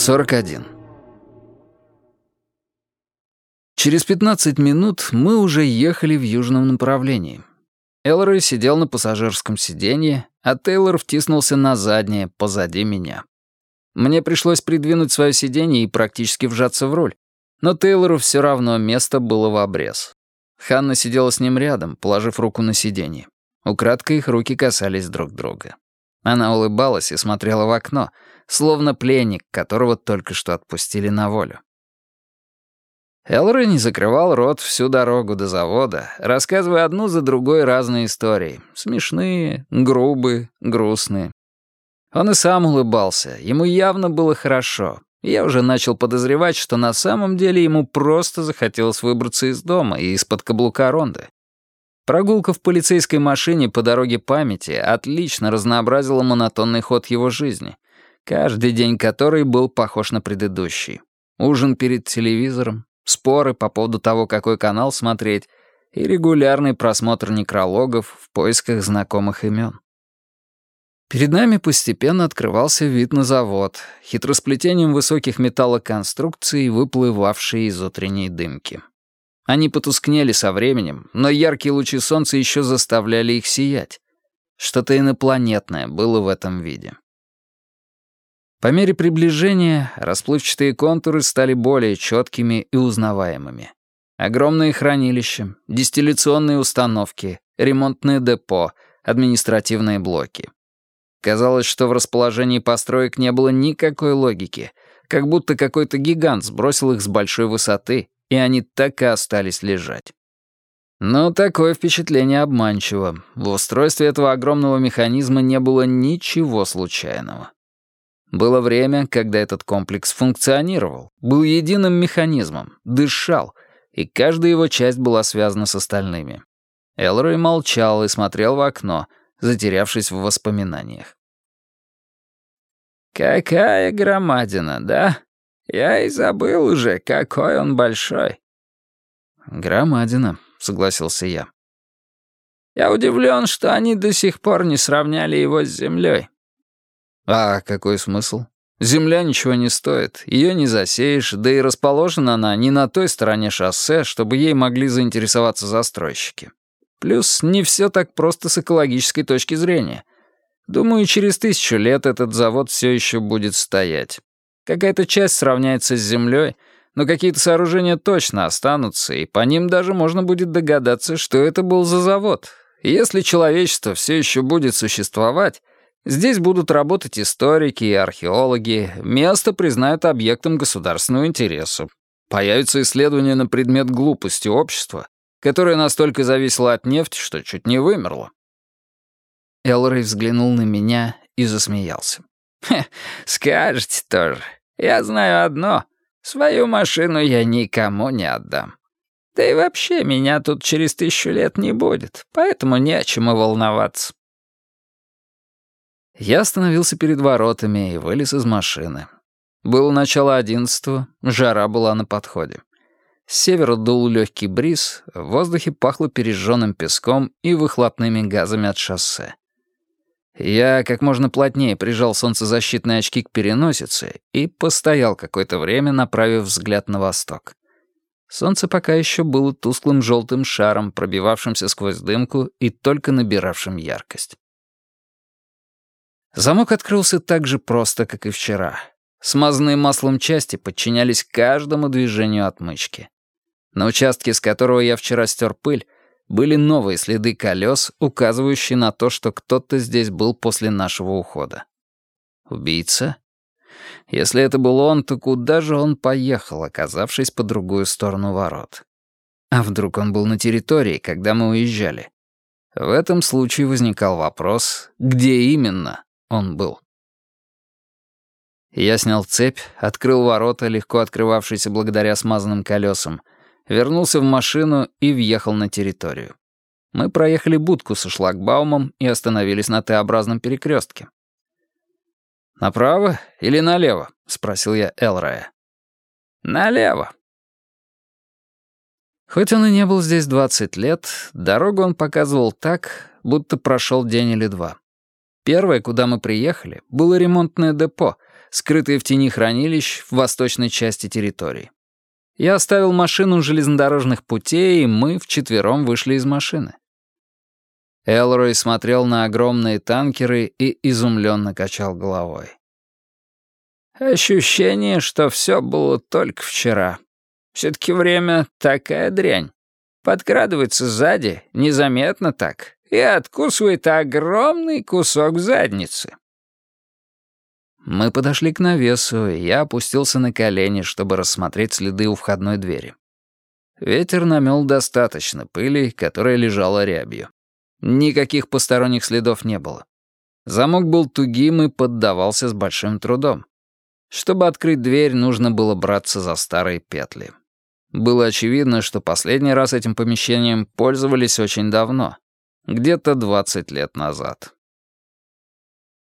41. Через 15 минут мы уже ехали в южном направлении. Элрой сидел на пассажирском сиденье, а Тейлор втиснулся на заднее, позади меня. Мне пришлось придвинуть свое сиденье и практически вжаться в руль, но Тейлору все равно место было в обрез. Ханна сидела с ним рядом, положив руку на сиденье. Украдкой их руки касались друг друга. Она улыбалась и смотрела в окно, словно пленник, которого только что отпустили на волю. Элрой не закрывал рот всю дорогу до завода, рассказывая одну за другой разные истории. Смешные, грубые, грустные. Он и сам улыбался, ему явно было хорошо. Я уже начал подозревать, что на самом деле ему просто захотелось выбраться из дома и из-под каблука Ронды. Прогулка в полицейской машине по дороге памяти отлично разнообразила монотонный ход его жизни, каждый день которой был похож на предыдущий. Ужин перед телевизором, споры по поводу того, какой канал смотреть, и регулярный просмотр некрологов в поисках знакомых имен. Перед нами постепенно открывался вид на завод, хитросплетением высоких металлоконструкций, выплывавшие из утренней дымки. Они потускнели со временем, но яркие лучи солнца еще заставляли их сиять. Что-то инопланетное было в этом виде. По мере приближения расплывчатые контуры стали более четкими и узнаваемыми. Огромные хранилища, дистилляционные установки, ремонтные депо, административные блоки. Казалось, что в расположении построек не было никакой логики, как будто какой-то гигант сбросил их с большой высоты, и они так и остались лежать. Но такое впечатление обманчиво. В устройстве этого огромного механизма не было ничего случайного. Было время, когда этот комплекс функционировал, был единым механизмом, дышал, и каждая его часть была связана с остальными. Элрой молчал и смотрел в окно, затерявшись в воспоминаниях. «Какая громадина, да? Я и забыл уже, какой он большой». «Громадина», — согласился я. «Я удивлен, что они до сих пор не сравняли его с землей. А какой смысл? Земля ничего не стоит, ее не засеешь, да и расположена она не на той стороне шоссе, чтобы ей могли заинтересоваться застройщики. Плюс не все так просто с экологической точки зрения. Думаю, через тысячу лет этот завод все еще будет стоять. Какая-то часть сравняется с землей, но какие-то сооружения точно останутся, и по ним даже можно будет догадаться, что это был за завод. если человечество все еще будет существовать, Здесь будут работать историки и археологи, место признают объектом государственного интереса. Появятся исследования на предмет глупости общества, которое настолько зависело от нефти, что чуть не вымерло. Элрой взглянул на меня и засмеялся. «Хе, скажете тоже. Я знаю одно. Свою машину я никому не отдам. Да и вообще меня тут через тысячу лет не будет, поэтому не о чем и волноваться. Я остановился перед воротами и вылез из машины. Было начало одиннадцатого, жара была на подходе. С севера дул легкий бриз, в воздухе пахло пережженным песком и выхлопными газами от шоссе. Я как можно плотнее прижал солнцезащитные очки к переносице и постоял какое-то время, направив взгляд на восток. Солнце пока еще было тусклым желтым шаром, пробивавшимся сквозь дымку и только набиравшим яркость. Замок открылся так же просто, как и вчера. Смазанные маслом части подчинялись каждому движению отмычки. На участке, с которого я вчера стер пыль, были новые следы колес, указывающие на то, что кто-то здесь был после нашего ухода. Убийца? Если это был он, то куда же он поехал, оказавшись по другую сторону ворот? А вдруг он был на территории, когда мы уезжали? В этом случае возникал вопрос, где именно он был. Я снял цепь, открыл ворота, легко открывавшиеся благодаря смазанным колесам, вернулся в машину и въехал на территорию. Мы проехали будку со шлагбаумом и остановились на Т-образном перекрестке. «Направо или налево?» — спросил я Элрая. «Налево». Хоть он и не был здесь 20 лет, дорогу он показывал так, будто прошел день или два. Первое, куда мы приехали, было ремонтное депо, скрытое в тени хранилищ в восточной части территории. Я оставил машину у железнодорожных путей, и мы вчетвером вышли из машины. Элрой смотрел на огромные танкеры и изумленно качал головой. Ощущение, что все было только вчера. Все-таки время такая дрянь. Подкрадывается сзади, незаметно так, и откусывает огромный кусок задницы. Мы подошли к навесу, и я опустился на колени, чтобы рассмотреть следы у входной двери. Ветер намел достаточно пыли, которая лежала рябью. Никаких посторонних следов не было. Замок был тугим и поддавался с большим трудом. Чтобы открыть дверь, нужно было браться за старые петли. Было очевидно, что последний раз этим помещением пользовались очень давно, где-то 20 лет назад.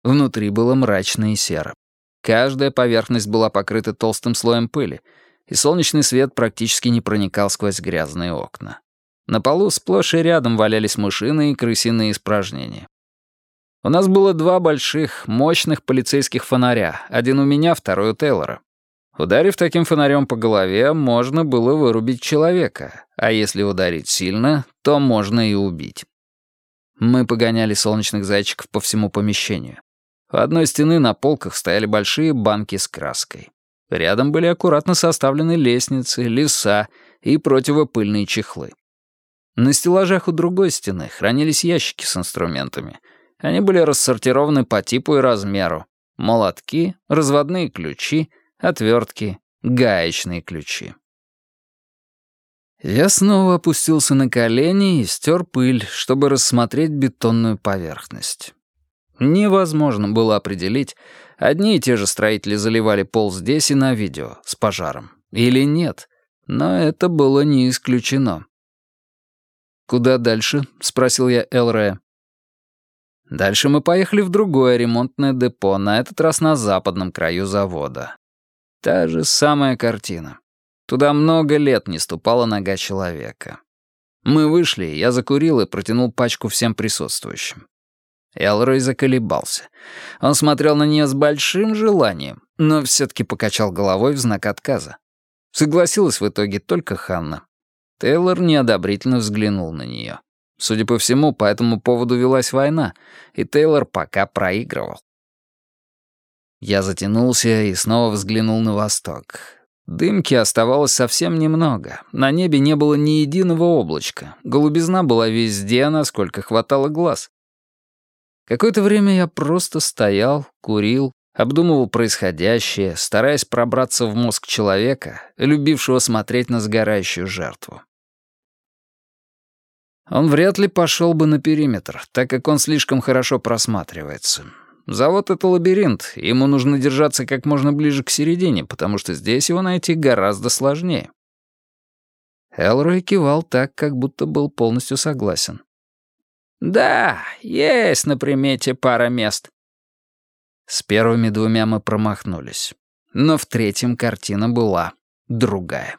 Внутри было мрачно и серо. Каждая поверхность была покрыта толстым слоем пыли, и солнечный свет практически не проникал сквозь грязные окна. На полу сплошь и рядом валялись мышиные и крысиные испражнения. У нас было два больших, мощных полицейских фонаря, один у меня, второй у Тейлора. Ударив таким фонарем по голове, можно было вырубить человека, а если ударить сильно, то можно и убить. Мы погоняли солнечных зайчиков по всему помещению. У одной стены на полках стояли большие банки с краской. Рядом были аккуратно составлены лестницы, леса и противопыльные чехлы. На стеллажах у другой стены хранились ящики с инструментами. Они были рассортированы по типу и размеру. Молотки, разводные ключи, отвертки, гаечные ключи. Я снова опустился на колени и стер пыль, чтобы рассмотреть бетонную поверхность. Невозможно было определить, одни и те же строители заливали пол здесь и на видео, с пожаром, или нет, но это было не исключено. «Куда дальше?» — спросил я Элрея. Дальше мы поехали в другое ремонтное депо, на этот раз на западном краю завода. Та же самая картина. Туда много лет не ступала нога человека. Мы вышли, я закурил и протянул пачку всем присутствующим. Элрой заколебался. Он смотрел на нее с большим желанием, но все-таки покачал головой в знак отказа. Согласилась в итоге только Ханна. Тейлор неодобрительно взглянул на нее. Судя по всему, по этому поводу велась война, и Тейлор пока проигрывал. Я затянулся и снова взглянул на восток. Дымки оставалось совсем немного. На небе не было ни единого облачка. Голубизна была везде, насколько хватало глаз. Какое-то время я просто стоял, курил, обдумывал происходящее, стараясь пробраться в мозг человека, любившего смотреть на сгорающую жертву. Он вряд ли пошел бы на периметр, так как он слишком хорошо просматривается. Завод — это лабиринт, ему нужно держаться как можно ближе к середине, потому что здесь его найти гораздо сложнее. Элрой кивал так, как будто был полностью согласен. «Да, есть на примете пара мест». С первыми двумя мы промахнулись. Но в третьем картина была другая.